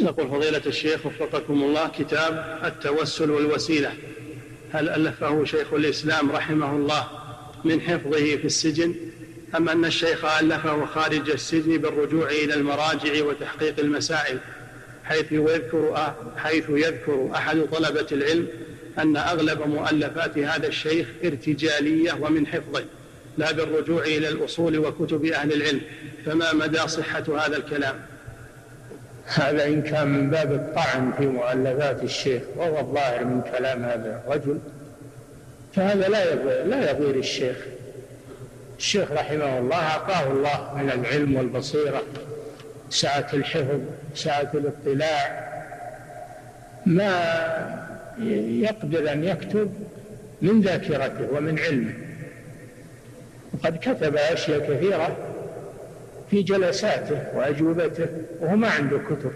نقول فضيلة الشيخ وفقكم الله كتاب التوسل والوسيلة. هل ألفه شيخ الإسلام رحمه الله من حفظه في السجن؟ أم أن الشيخ ألفه خارج السجن بالرجوع إلى المراجع وتحقيق المسائل حيث يذكر حيث يذكر أحد طلبة العلم أن أغلب مؤلفات هذا الشيخ ارتجالية ومن حفظه لا بالرجوع إلى الأصول وكتب أهل العلم. فما مدى صحة هذا الكلام؟ هذا إن كان من باب الطعن في مؤلفات الشيخ وهو الظاهر من كلام هذا الرجل فهذا لا لا يضير الشيخ. الشيخ رحمه الله أعطاه الله من العلم والبصيرة سعة الحفظ سعة الاطلاع. ما يقدر أن يكتب من ذاكرته ومن علمه. وقد كتب أشياء كثيرة في جلساته وأجوبته وهو ما عنده كتب.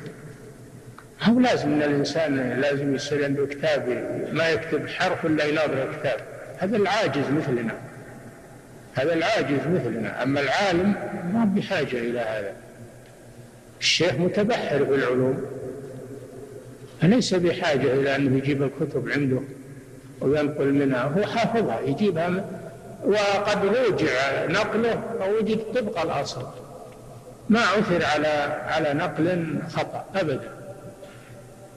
هو لازم إن الإنسان لازم يصير عنده كتاب ما يكتب حرف إلا يناظر الكتاب. هذا العاجز مثلنا. هذا العاجز مثلنا. أما العالم ما بحاجه إلى هذا. الشيخ متبحر في العلوم. فليس بحاجه إلى انه يجيب الكتب عنده وينقل منها. هو حافظها يجيبها وقد روجع نقله فوجد طبق الأصل. ما عثر على على نقل خطأ أبدا.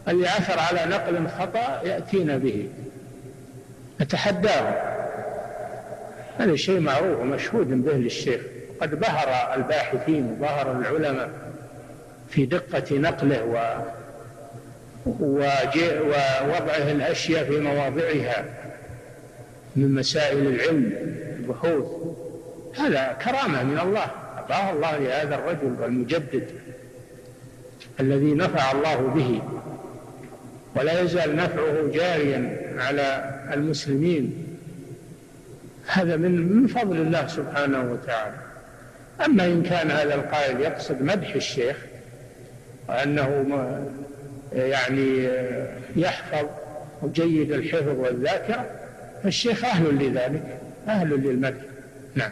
اللي عثر على نقل خطأ يأتينا به نتحداه. هذا شيء معروف ومشهود به للشيخ. قد بهر الباحثين وبهر العلماء في دقة نقله و ووضعه الأشياء في مواضعها من مسائل العلم البحوث. هذا كرامة من الله. أعطاه الله لهذا الرجل المجدد الذي نفع الله به. ولا يزال نفعه جاريا على المسلمين. هذا من من فضل الله سبحانه وتعالى. أما إن كان هذا القائل يقصد مدح الشيخ وأنه يعني يحفظ وجيد الحفظ والذاكرة فالشيخ أهل لذلك أهل للمدح. نعم.